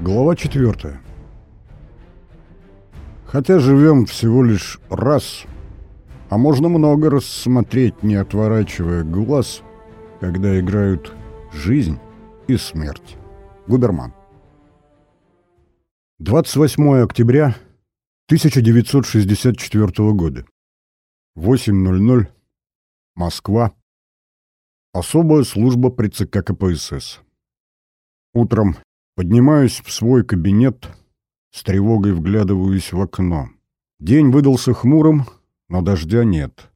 Глава 4. Хотя живем всего лишь раз, а можно много раз смотреть, не отворачивая глаз, когда играют жизнь и смерть. Губерман. 28 октября 1964 года. 8.00. Москва. Особая служба при ЦК КПСС. Утром поднимаюсь в свой кабинет, с тревогой вглядываюсь в окно. День выдался хмурым, но дождя нет.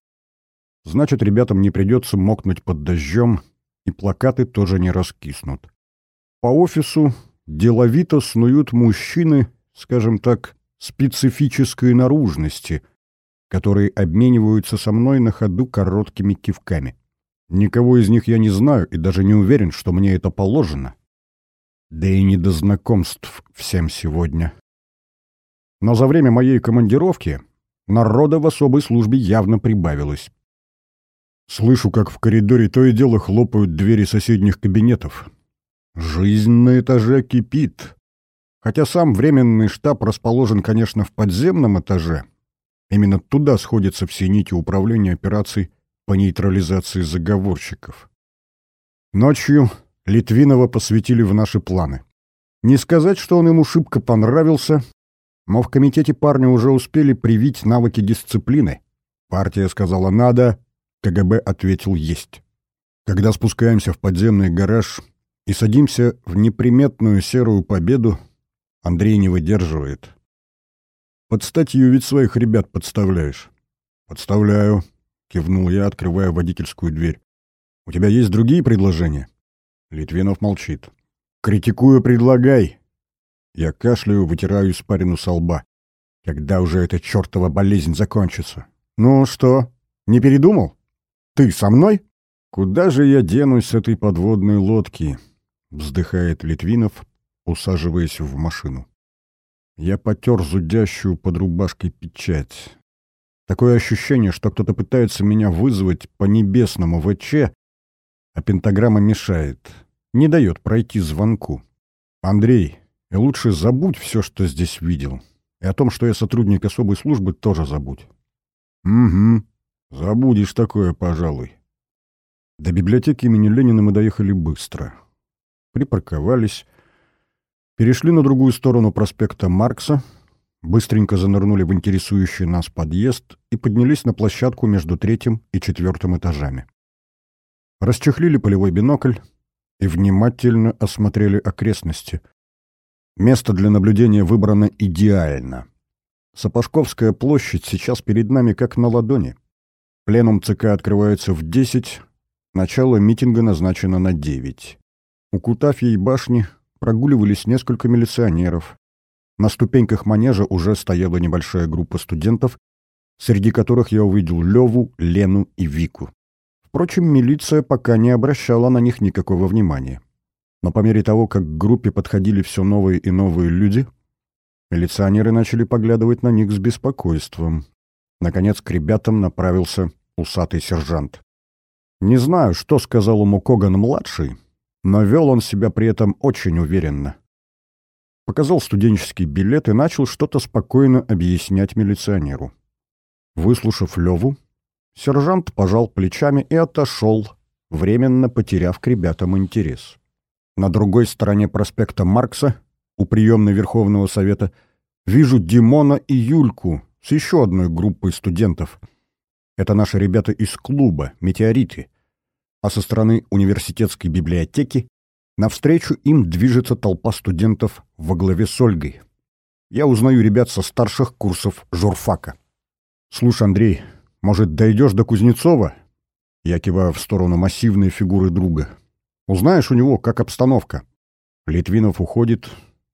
Значит, ребятам не придется мокнуть под дождем, и плакаты тоже не раскиснут. По офису деловито снуют мужчины, скажем так, специфической наружности, которые обмениваются со мной на ходу короткими кивками. Никого из них я не знаю и даже не уверен, что мне это положено. Да и не до знакомств всем сегодня. Но за время моей командировки народа в особой службе явно прибавилось. Слышу, как в коридоре то и дело хлопают двери соседних кабинетов. Жизнь на этаже кипит. Хотя сам временный штаб расположен, конечно, в подземном этаже. Именно туда сходятся все нити управления операций по нейтрализации заговорщиков. Ночью Литвинова посвятили в наши планы. Не сказать, что он ему шибко понравился, но в комитете парни уже успели привить навыки дисциплины. Партия сказала «надо», КГБ ответил «есть». Когда спускаемся в подземный гараж и садимся в неприметную серую победу, Андрей не выдерживает. «Под статью ведь своих ребят подставляешь». «Подставляю», — кивнул я, открывая водительскую дверь. «У тебя есть другие предложения?» Литвинов молчит. «Критикую, предлагай!» Я кашляю, вытираю испарину со лба. Когда уже эта чертова болезнь закончится? «Ну что, не передумал? Ты со мной?» «Куда же я денусь с этой подводной лодки?» — вздыхает Литвинов, усаживаясь в машину. Я потер зудящую под рубашкой печать. Такое ощущение, что кто-то пытается меня вызвать по небесному ВЧ, а пентаграмма мешает не дает пройти звонку. Андрей, лучше забудь все, что здесь видел. И о том, что я сотрудник особой службы, тоже забудь. Угу, забудешь такое, пожалуй. До библиотеки имени Ленина мы доехали быстро. Припарковались, перешли на другую сторону проспекта Маркса, быстренько занырнули в интересующий нас подъезд и поднялись на площадку между третьим и четвертым этажами. Расчехлили полевой бинокль, и внимательно осмотрели окрестности. Место для наблюдения выбрано идеально. Сапожковская площадь сейчас перед нами как на ладони. Пленум ЦК открывается в 10, начало митинга назначено на 9. У Кутафьей башни прогуливались несколько милиционеров. На ступеньках манежа уже стояла небольшая группа студентов, среди которых я увидел Леву, Лену и Вику. Впрочем, милиция пока не обращала на них никакого внимания. Но по мере того, как к группе подходили все новые и новые люди, милиционеры начали поглядывать на них с беспокойством. Наконец к ребятам направился усатый сержант. Не знаю, что сказал ему Коган-младший, но вел он себя при этом очень уверенно. Показал студенческий билет и начал что-то спокойно объяснять милиционеру. Выслушав Леву, Сержант пожал плечами и отошел, временно потеряв к ребятам интерес. На другой стороне проспекта Маркса, у приемной Верховного Совета, вижу Димона и Юльку с еще одной группой студентов. Это наши ребята из клуба «Метеориты». А со стороны университетской библиотеки навстречу им движется толпа студентов во главе с Ольгой. Я узнаю ребят со старших курсов журфака. «Слушай, Андрей, может, дойдешь до Кузнецова?» Я киваю в сторону массивной фигуры друга. «Узнаешь у него, как обстановка». Литвинов уходит,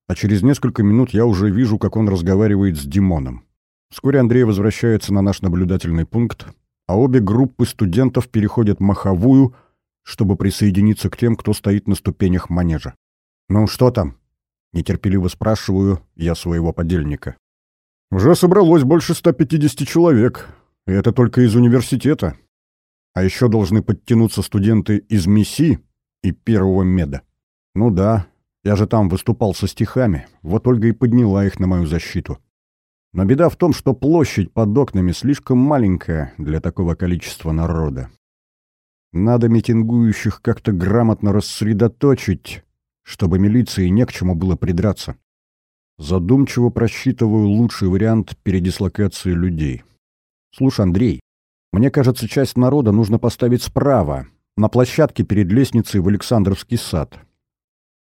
а через несколько минут я уже вижу, как он разговаривает с Димоном. Вскоре Андрей возвращается на наш наблюдательный пункт, а обе группы студентов переходят маховую, чтобы присоединиться к тем, кто стоит на ступенях манежа. «Ну, что там?» — нетерпеливо спрашиваю я своего подельника. «Уже собралось больше 150 человек», и это только из университета. А еще должны подтянуться студенты из МИСИ и первого меда. Ну да, Я же там выступал со стихами, вот Ольга и подняла их на мою защиту. Но беда в том, что площадь под окнами слишком маленькая для такого количества народа. Надо митингующих как-то грамотно рассредоточить, чтобы милиции не к чему было придраться. Задумчиво просчитываю лучший вариант передислокации людей. Слушай, Андрей, мне кажется, часть народа нужно поставить справа, на площадке перед лестницей в Александровский сад.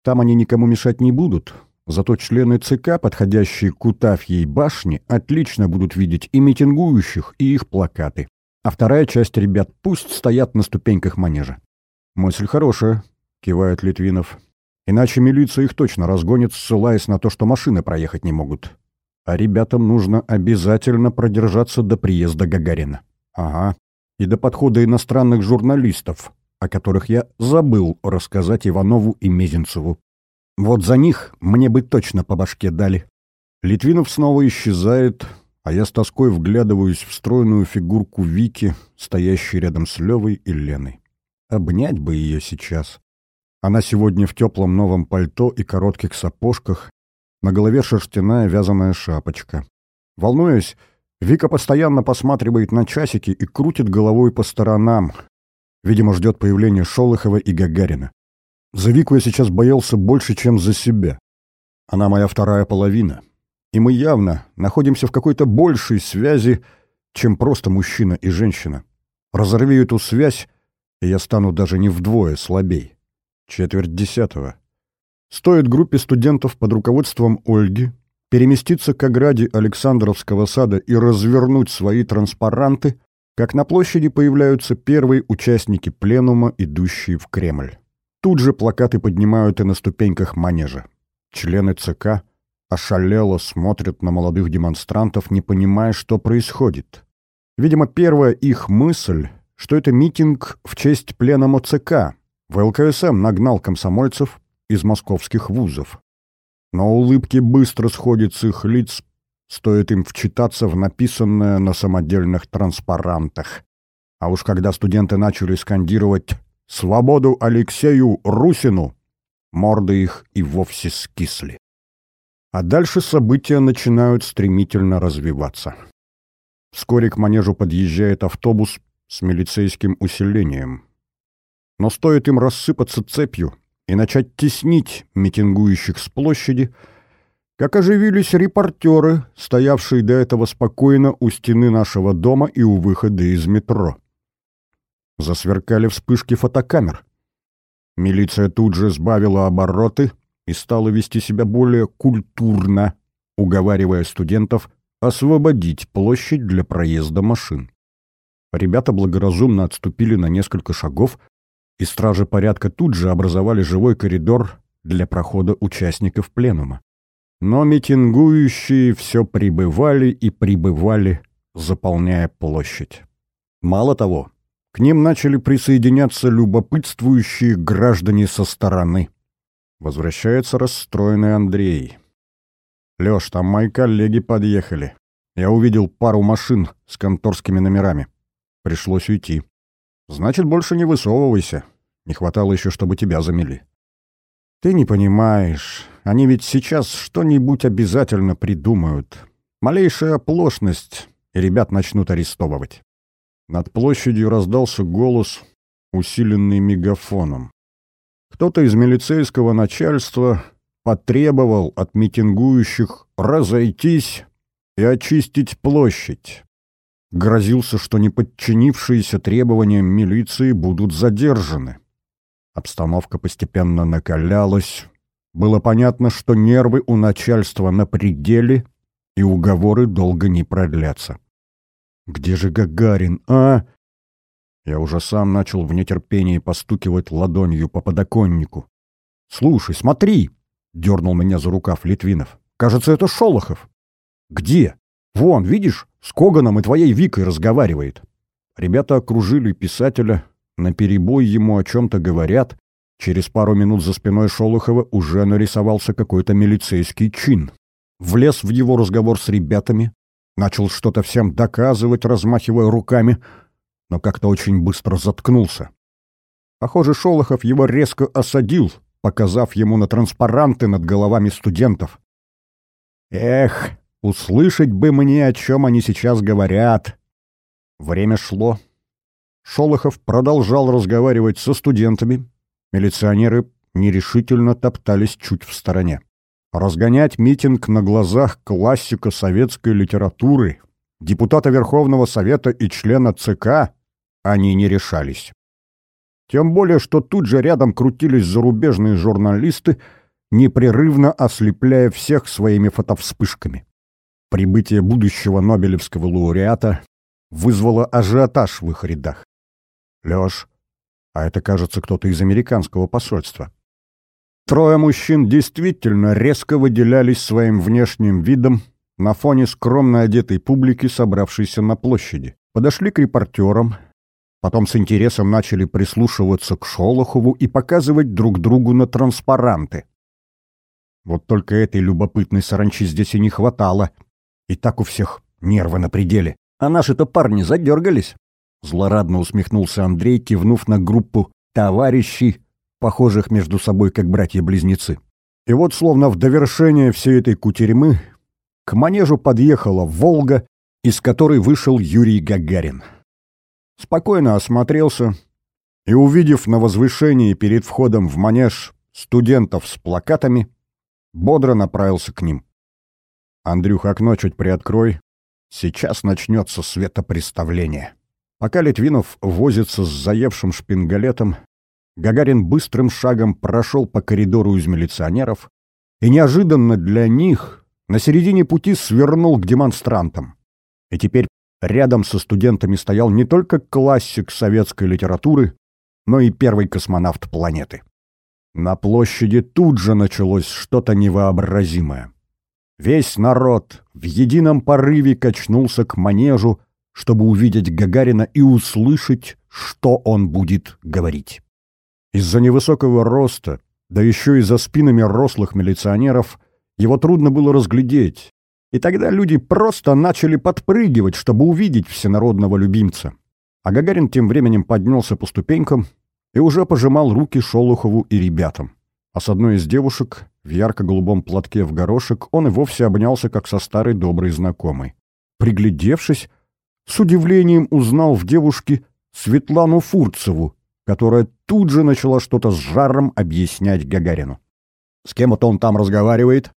Там они никому мешать не будут, зато члены ЦК, подходящие к Утафьей башне, отлично будут видеть и митингующих, и их плакаты. А вторая часть ребят пусть стоят на ступеньках манежа. «Мысль хорошая», — кивает Литвинов. «Иначе милиция их точно разгонит, ссылаясь на то, что машины проехать не могут. А ребятам нужно обязательно продержаться до приезда Гагарина». «Ага, и до подхода иностранных журналистов, о которых я забыл рассказать Иванову и Мезенцеву. Вот за них мне бы точно по башке дали. Литвинов снова исчезает, а я с тоской вглядываюсь в стройную фигурку Вики, стоящей рядом с Левой и Леной. Обнять бы ее сейчас. Она сегодня в теплом новом пальто и коротких сапожках, на голове шерстяная вязаная шапочка. Волнуясь, Вика постоянно посматривает на часики и крутит головой по сторонам. Видимо, ждет появления Шолохова и Гагарина. За Вику я сейчас боялся больше, чем за себя. Она моя вторая половина. И мы явно находимся в какой-то большей связи, чем просто мужчина и женщина. Разорви эту связь, и я стану даже не вдвое слабей. Четверть десятого. Стоит группе студентов под руководством Ольги переместиться к ограде Александровского сада и развернуть свои транспаранты, как на площади появляются первые участники пленума, идущие в Кремль. Тут же плакаты поднимают и на ступеньках манежа. Члены ЦК ошалело смотрят на молодых демонстрантов, не понимая, что происходит. Видимо, первая их мысль, что это митинг в честь пленума ЦК. В ЛКСМ нагнал комсомольцев из московских вузов но улыбки быстро сходят с их лиц, стоит им вчитаться в написанное на самодельных транспарантах. А уж когда студенты начали скандировать «Свободу Алексею Русину!», морды их и вовсе скисли. А дальше события начинают стремительно развиваться. Вскоре к манежу подъезжает автобус с милицейским усилением. Но стоит им рассыпаться цепью, и начать теснить митингующих с площади, как оживились репортеры, стоявшие до этого спокойно у стены нашего дома и у выхода из метро. Засверкали вспышки фотокамер. Милиция тут же сбавила обороты и стала вести себя более культурно, уговаривая студентов освободить площадь для проезда машин. Ребята благоразумно отступили на несколько шагов, и стражи порядка тут же образовали живой коридор для прохода участников пленума. Но митингующие все прибывали и прибывали, заполняя площадь. Мало того, к ним начали присоединяться любопытствующие граждане со стороны. Возвращается расстроенный Андрей. «Лёш, там мои коллеги подъехали. Я увидел пару машин с конторскими номерами. Пришлось уйти. Значит, больше не высовывайся. Не хватало еще, чтобы тебя замели. Ты не понимаешь. Они ведь сейчас что-нибудь обязательно придумают. Малейшая оплошность, и ребят начнут арестовывать. Над площадью раздался голос, усиленный мегафоном. Кто-то из милицейского начальства потребовал от митингующих разойтись и очистить площадь грозился, что неподчинившиеся требованиям милиции будут задержаны. Обстановка постепенно накалялась. Было понятно, что нервы у начальства на пределе, и уговоры долго не продлятся. «Где же Гагарин, а?» Я уже сам начал в нетерпении постукивать ладонью по подоконнику. «Слушай, смотри!» — дернул меня за рукав Литвинов. «Кажется, это Шолохов». «Где?» Вон, видишь, с Коганом и твоей Викой разговаривает. Ребята окружили писателя, наперебой ему о чем-то говорят. Через пару минут за спиной Шолохова уже нарисовался какой-то милицейский чин. Влез в его разговор с ребятами, начал что-то всем доказывать, размахивая руками, но как-то очень быстро заткнулся. Похоже, Шолохов его резко осадил, показав ему на транспаранты над головами студентов. Эх, услышать бы мне, о чем они сейчас говорят. Время шло. Шолохов продолжал разговаривать со студентами. Милиционеры нерешительно топтались чуть в стороне. Разгонять митинг на глазах классика советской литературы, депутата Верховного Совета и члена ЦК они не решались. Тем более, что тут же рядом крутились зарубежные журналисты, непрерывно ослепляя всех своими фотовспышками. Прибытие будущего Нобелевского лауреата вызвало ажиотаж в их рядах. Лёш, а это, кажется, кто-то из американского посольства. Трое мужчин действительно резко выделялись своим внешним видом на фоне скромно одетой публики, собравшейся на площади. Подошли к репортерам, потом с интересом начали прислушиваться к Шолохову и показывать друг другу на транспаранты. Вот только этой любопытной саранчи здесь и не хватало. И так у всех нервы на пределе. А наши-то парни задергались. Злорадно усмехнулся Андрей, кивнув на группу товарищей, похожих между собой как братья-близнецы. И вот, словно в довершение всей этой кутерьмы, к манежу подъехала «Волга», из которой вышел Юрий Гагарин. Спокойно осмотрелся и, увидев на возвышении перед входом в манеж студентов с плакатами, бодро направился к ним. «Андрюх, окно чуть приоткрой. Сейчас начнется светопреставление». Пока Литвинов возится с заевшим шпингалетом, Гагарин быстрым шагом прошел по коридору из милиционеров и неожиданно для них на середине пути свернул к демонстрантам. И теперь рядом со студентами стоял не только классик советской литературы, но и первый космонавт планеты. На площади тут же началось что-то невообразимое. Весь народ в едином порыве качнулся к манежу, чтобы увидеть Гагарина и услышать, что он будет говорить. Из-за невысокого роста, да еще и за спинами рослых милиционеров, его трудно было разглядеть, и тогда люди просто начали подпрыгивать, чтобы увидеть всенародного любимца. А Гагарин тем временем поднялся по ступенькам и уже пожимал руки Шолохову и ребятам. А с одной из девушек в ярко-голубом платке в горошек он и вовсе обнялся, как со старой доброй знакомой. Приглядевшись, с удивлением узнал в девушке Светлану Фурцеву, которая тут же начала что-то с жаром объяснять Гагарину. «С кем это он там разговаривает?»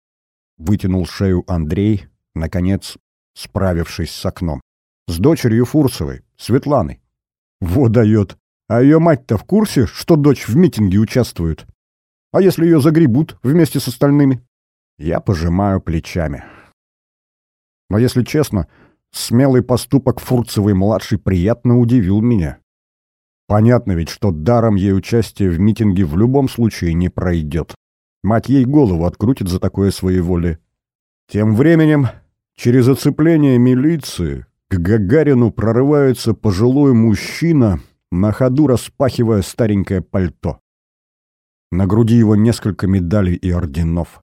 Вытянул шею Андрей, наконец, справившись с окном. «С дочерью Фурцевой, Светланой». «Во дает! А ее мать-то в курсе, что дочь в митинге участвует? А если ее загребут вместе с остальными?» Я пожимаю плечами. Но, если честно, Смелый поступок Фурцевой-младшей приятно удивил меня. Понятно ведь, что даром ей участие в митинге в любом случае не пройдет. Мать ей голову открутит за такое своеволие. Тем временем, через оцепление милиции, к Гагарину прорывается пожилой мужчина, на ходу распахивая старенькое пальто. На груди его несколько медалей и орденов.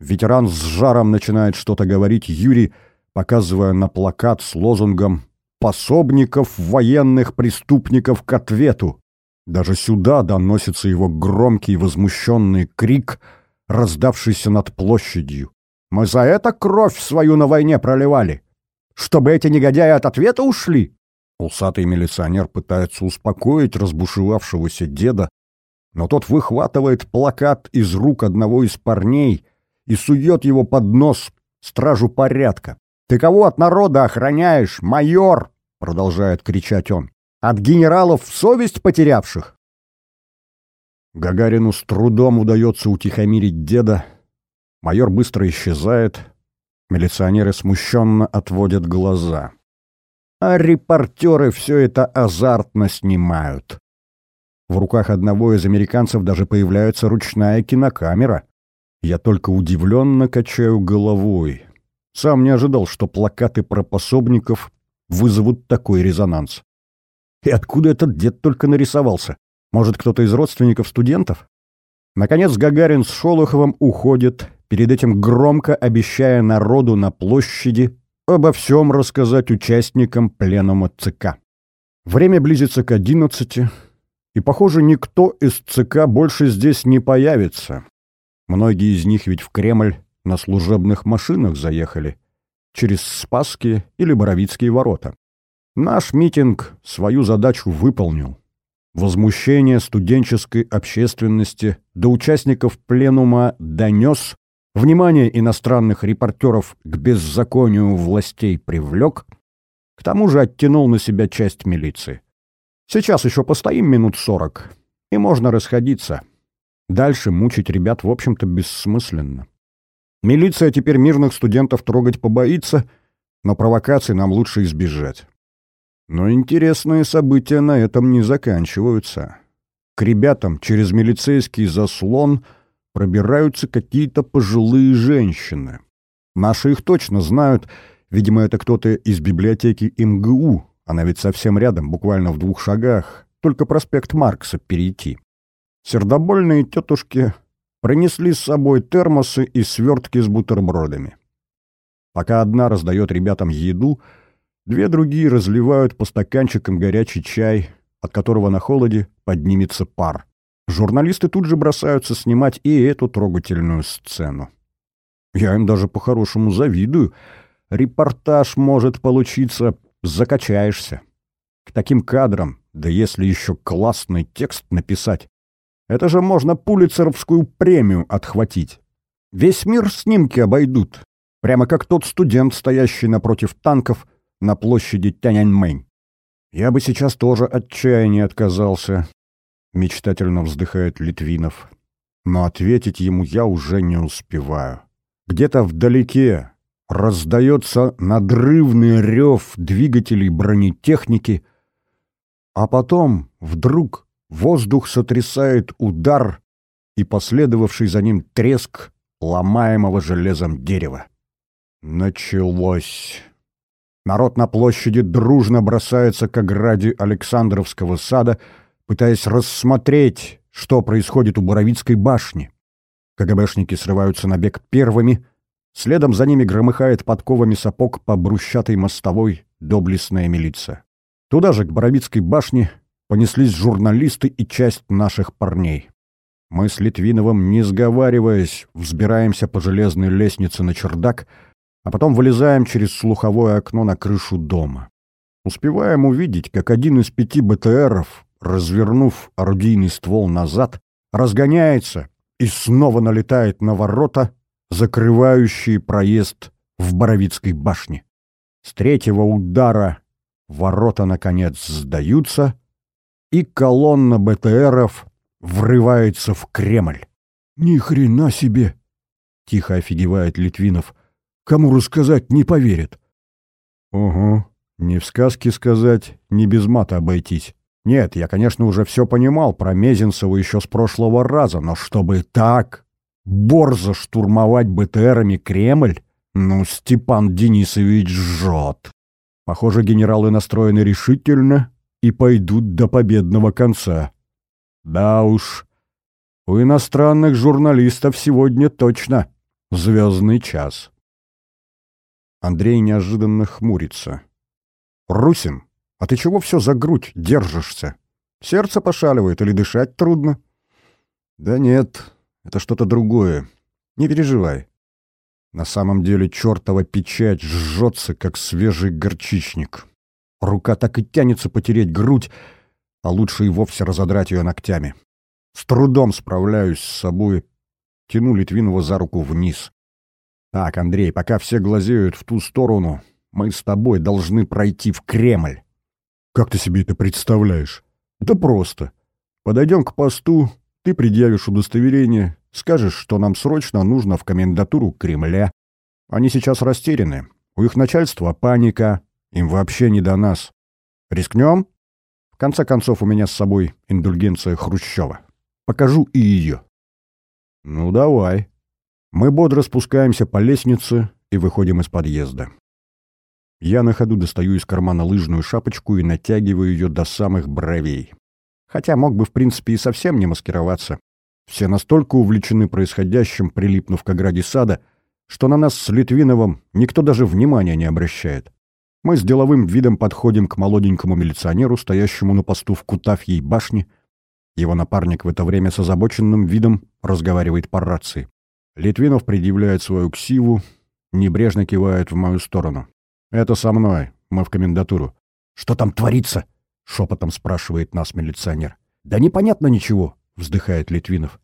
Ветеран с жаром начинает что-то говорить Юрий, показывая на плакат с лозунгом «Пособников военных преступников к ответу». Даже сюда доносится его громкий возмущенный крик, раздавшийся над площадью. «Мы за это кровь свою на войне проливали! Чтобы эти негодяи от ответа ушли!» Усатый милиционер пытается успокоить разбушевавшегося деда, но тот выхватывает плакат из рук одного из парней и сует его под нос стражу порядка. «Ты кого от народа охраняешь, майор?» — продолжает кричать он. «От генералов совесть потерявших?» Гагарину с трудом удается утихомирить деда. Майор быстро исчезает. Милиционеры смущенно отводят глаза. А репортеры все это азартно снимают. В руках одного из американцев даже появляется ручная кинокамера. Я только удивленно качаю головой. Сам не ожидал, что плакаты про пособников вызовут такой резонанс. И откуда этот дед только нарисовался? Может, кто-то из родственников студентов? Наконец Гагарин с Шолоховым уходит, перед этим громко обещая народу на площади обо всем рассказать участникам пленума ЦК. Время близится к одиннадцати, И, похоже, никто из ЦК больше здесь не появится. Многие из них ведь в Кремль на служебных машинах заехали. Через Спасские или Боровицкие ворота. Наш митинг свою задачу выполнил. Возмущение студенческой общественности до участников пленума донес, внимание иностранных репортеров к беззаконию властей привлек, к тому же оттянул на себя часть милиции. Сейчас еще постоим минут сорок, и можно расходиться. Дальше мучить ребят, в общем-то, бессмысленно. Милиция теперь мирных студентов трогать побоится, но провокаций нам лучше избежать. Но интересные события на этом не заканчиваются. К ребятам через милицейский заслон пробираются какие-то пожилые женщины. Наши их точно знают, видимо, это кто-то из библиотеки МГУ, она ведь совсем рядом, буквально в двух шагах, только проспект Маркса перейти. Сердобольные тетушки принесли с собой термосы и свертки с бутербродами. Пока одна раздает ребятам еду — Две другие разливают по стаканчикам горячий чай, от которого на холоде поднимется пар. Журналисты тут же бросаются снимать и эту трогательную сцену. Я им даже по-хорошему завидую. Репортаж может получиться, закачаешься. К таким кадрам, да если еще классный текст написать, это же можно пулицеровскую премию отхватить. Весь мир снимки обойдут, прямо как тот студент, стоящий напротив танков, на площади Тяньаньмэнь. Я бы сейчас тоже от чая не отказался, мечтательно вздыхает Литвинов. Но ответить ему я уже не успеваю. Где-то вдалеке раздается надрывный рев двигателей бронетехники, а потом вдруг воздух сотрясает удар и последовавший за ним треск ломаемого железом дерева. Началось. Народ на площади дружно бросается к ограде Александровского сада, пытаясь рассмотреть, что происходит у Боровицкой башни. КГБшники срываются на бег первыми, следом за ними громыхает подковами сапог по брусчатой мостовой доблестная милиция. Туда же, к Боровицкой башне, понеслись журналисты и часть наших парней. Мы с Литвиновым, не сговариваясь, взбираемся по железной лестнице на чердак — а потом вылезаем через слуховое окно на крышу дома. Успеваем увидеть, как один из пяти БТРов, развернув орудийный ствол назад, разгоняется и снова налетает на ворота, закрывающие проезд в Боровицкой башне. С третьего удара ворота, наконец, сдаются, и колонна БТРов врывается в Кремль. «Ни хрена себе!» — тихо офигевает Литвинов — Кому рассказать, не поверят. Угу. Не в сказке сказать, не без мата обойтись. Нет, я, конечно, уже все понимал про Мезенцева еще с прошлого раза, но чтобы так борзо штурмовать БТРами Кремль, ну, Степан Денисович жжет. Похоже, генералы настроены решительно и пойдут до победного конца. Да уж, у иностранных журналистов сегодня точно звездный час. Андрей неожиданно хмурится. «Русин, а ты чего все за грудь держишься? Сердце пошаливает или дышать трудно?» «Да нет, это что-то другое. Не переживай. На самом деле чертова печать жжется, как свежий горчичник. Рука так и тянется потереть грудь, а лучше и вовсе разодрать ее ногтями. С трудом справляюсь с собой. Тяну Литвинова за руку вниз. Так, Андрей, пока все глазеют в ту сторону, мы с тобой должны пройти в Кремль. Как ты себе это представляешь? Да просто. Подойдем к посту, ты предъявишь удостоверение, скажешь, что нам срочно нужно в комендатуру Кремля. Они сейчас растеряны. У их начальства паника, им вообще не до нас. Рискнем? В конце концов, у меня с собой индульгенция Хрущева. Покажу и ее. Ну, давай. Мы бодро спускаемся по лестнице и выходим из подъезда. Я на ходу достаю из кармана лыжную шапочку и натягиваю ее до самых бровей. Хотя мог бы, в принципе, и совсем не маскироваться. Все настолько увлечены происходящим, прилипнув к ограде сада, что на нас с Литвиновым никто даже внимания не обращает. Мы с деловым видом подходим к молоденькому милиционеру, стоящему на посту в Кутафьей башне, Его напарник в это время с озабоченным видом разговаривает по рации. Литвинов предъявляет свою ксиву, небрежно кивает в мою сторону. «Это со мной. Мы в комендатуру». «Что там творится?» — шепотом спрашивает нас милиционер. «Да непонятно ничего», — вздыхает Литвинов.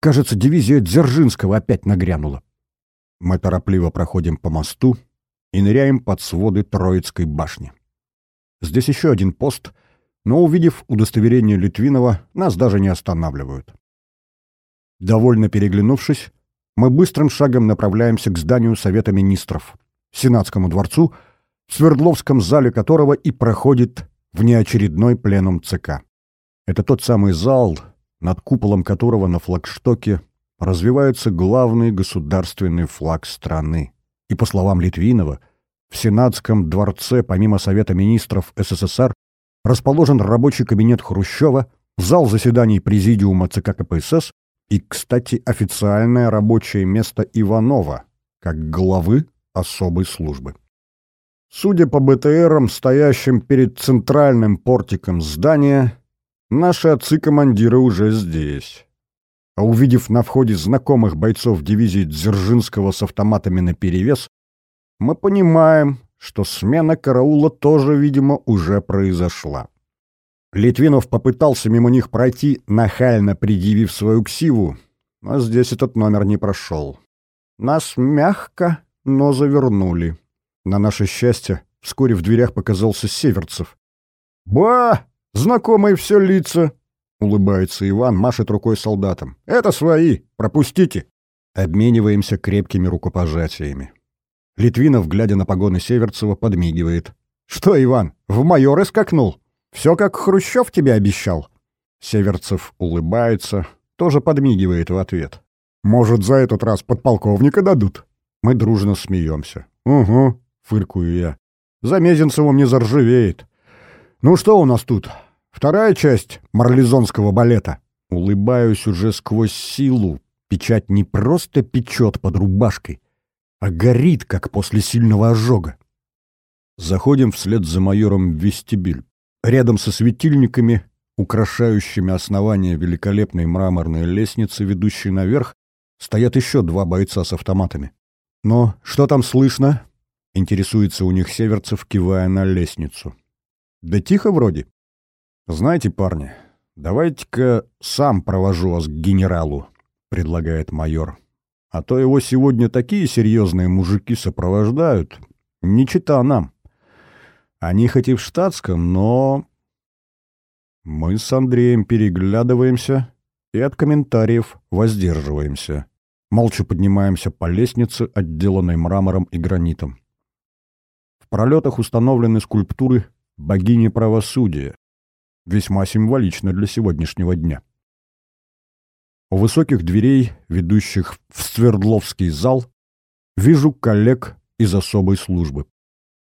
«Кажется, дивизия Дзержинского опять нагрянула». Мы торопливо проходим по мосту и ныряем под своды Троицкой башни. Здесь еще один пост, но, увидев удостоверение Литвинова, нас даже не останавливают. Довольно переглянувшись, мы быстрым шагом направляемся к зданию Совета Министров, Сенатскому дворцу, в Свердловском зале которого и проходит внеочередной пленум ЦК. Это тот самый зал, над куполом которого на флагштоке развивается главный государственный флаг страны. И, по словам Литвинова, в Сенатском дворце, помимо Совета министров СССР, расположен рабочий кабинет Хрущева, зал заседаний Президиума ЦК КПСС и, кстати, официальное рабочее место Иванова, как главы особой службы. Судя по БТРам, стоящим перед центральным портиком здания, наши отцы-командиры уже здесь. А увидев на входе знакомых бойцов дивизии Дзержинского с автоматами наперевес, мы понимаем, что смена караула тоже, видимо, уже произошла. Литвинов попытался мимо них пройти, нахально предъявив свою ксиву, но здесь этот номер не прошел. Нас мягко, но завернули. На наше счастье, вскоре в дверях показался Северцев. «Ба! Знакомые все лица!» — улыбается Иван, машет рукой солдатам. «Это свои! Пропустите!» Обмениваемся крепкими рукопожатиями. Литвинов, глядя на погоны Северцева, подмигивает. «Что, Иван, в майоры скакнул? Все как Хрущев тебе обещал?» Северцев улыбается, тоже подмигивает в ответ. «Может, за этот раз подполковника дадут?» Мы дружно смеемся. «Угу», — фыркую я. «За Мезенцевым не заржавеет. Ну что у нас тут? Вторая часть марлезонского балета?» Улыбаюсь уже сквозь силу. Печать не просто печет под рубашкой, а горит, как после сильного ожога. Заходим вслед за майором в вестибюль. Рядом со светильниками, украшающими основание великолепной мраморной лестницы, ведущей наверх, стоят еще два бойца с автоматами. «Но что там слышно?» — интересуется у них Северцев, кивая на лестницу. «Да тихо вроде. Знаете, парни, давайте-ка сам провожу вас к генералу», — предлагает майор. А то его сегодня такие серьезные мужики сопровождают. Не чита нам. Они хоть и в штатском, но... Мы с Андреем переглядываемся и от комментариев воздерживаемся. Молча поднимаемся по лестнице, отделанной мрамором и гранитом. В пролетах установлены скульптуры богини правосудия. Весьма символично для сегодняшнего дня. У высоких дверей, ведущих в Свердловский зал, вижу коллег из особой службы.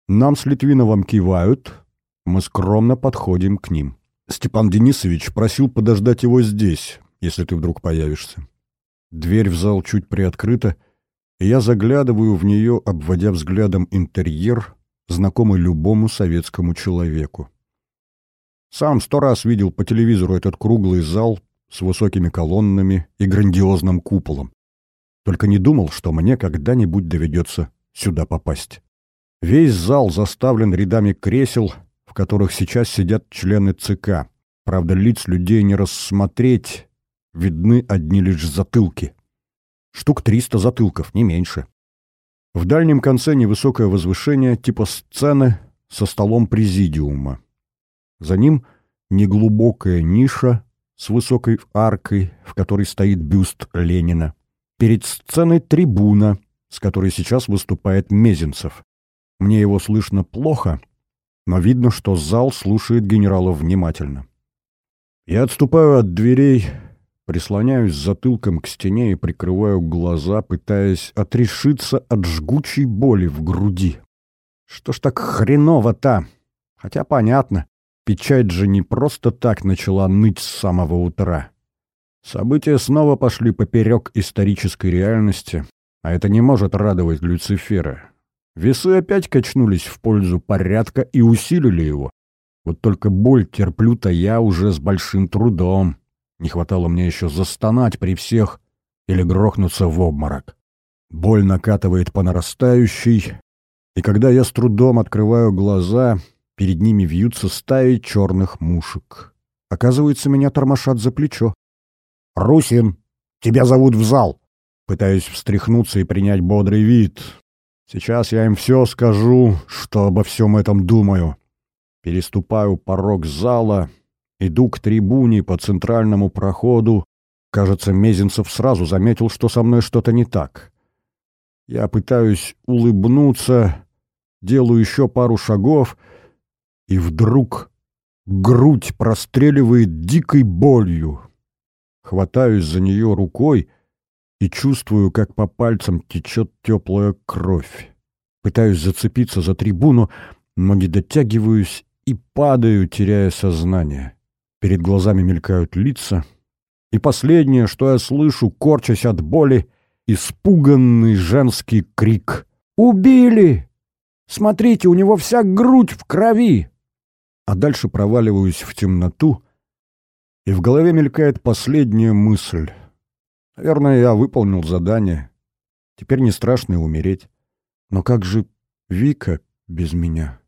Нам с Литвиновым кивают, мы скромно подходим к ним. Степан Денисович просил подождать его здесь, если ты вдруг появишься. Дверь в зал чуть приоткрыта, и я заглядываю в нее, обводя взглядом интерьер, знакомый любому советскому человеку. Сам сто раз видел по телевизору этот круглый зал, с высокими колоннами и грандиозным куполом. Только не думал, что мне когда-нибудь доведется сюда попасть. Весь зал заставлен рядами кресел, в которых сейчас сидят члены ЦК. Правда, лиц людей не рассмотреть, видны одни лишь затылки. Штук триста затылков, не меньше. В дальнем конце невысокое возвышение типа сцены со столом президиума. За ним неглубокая ниша с высокой аркой, в которой стоит бюст Ленина. Перед сценой трибуна, с которой сейчас выступает Мезенцев. Мне его слышно плохо, но видно, что зал слушает генерала внимательно. Я отступаю от дверей, прислоняюсь затылком к стене и прикрываю глаза, пытаясь отрешиться от жгучей боли в груди. Что ж так хреново-то? Хотя понятно. Печать же не просто так начала ныть с самого утра. События снова пошли поперек исторической реальности, а это не может радовать Люцифера. Весы опять качнулись в пользу порядка и усилили его. Вот только боль терплю-то я уже с большим трудом. Не хватало мне еще застонать при всех или грохнуться в обморок. Боль накатывает по нарастающей, и когда я с трудом открываю глаза, перед ними вьются стаи черных мушек. Оказывается, меня тормошат за плечо. «Русин, тебя зовут в зал!» Пытаюсь встряхнуться и принять бодрый вид. Сейчас я им все скажу, что обо всем этом думаю. Переступаю порог зала, иду к трибуне по центральному проходу. Кажется, Мезенцев сразу заметил, что со мной что-то не так. Я пытаюсь улыбнуться, делаю еще пару шагов, и вдруг грудь простреливает дикой болью. Хватаюсь за нее рукой и чувствую, как по пальцам течет теплая кровь. Пытаюсь зацепиться за трибуну, но не дотягиваюсь и падаю, теряя сознание. Перед глазами мелькают лица, и последнее, что я слышу, корчась от боли, испуганный женский крик. «Убили! Смотрите, у него вся грудь в крови!» А дальше проваливаюсь в темноту, и в голове мелькает последняя мысль. Наверное, я выполнил задание. Теперь не страшно умереть. Но как же Вика без меня?